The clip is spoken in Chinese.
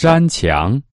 山墙。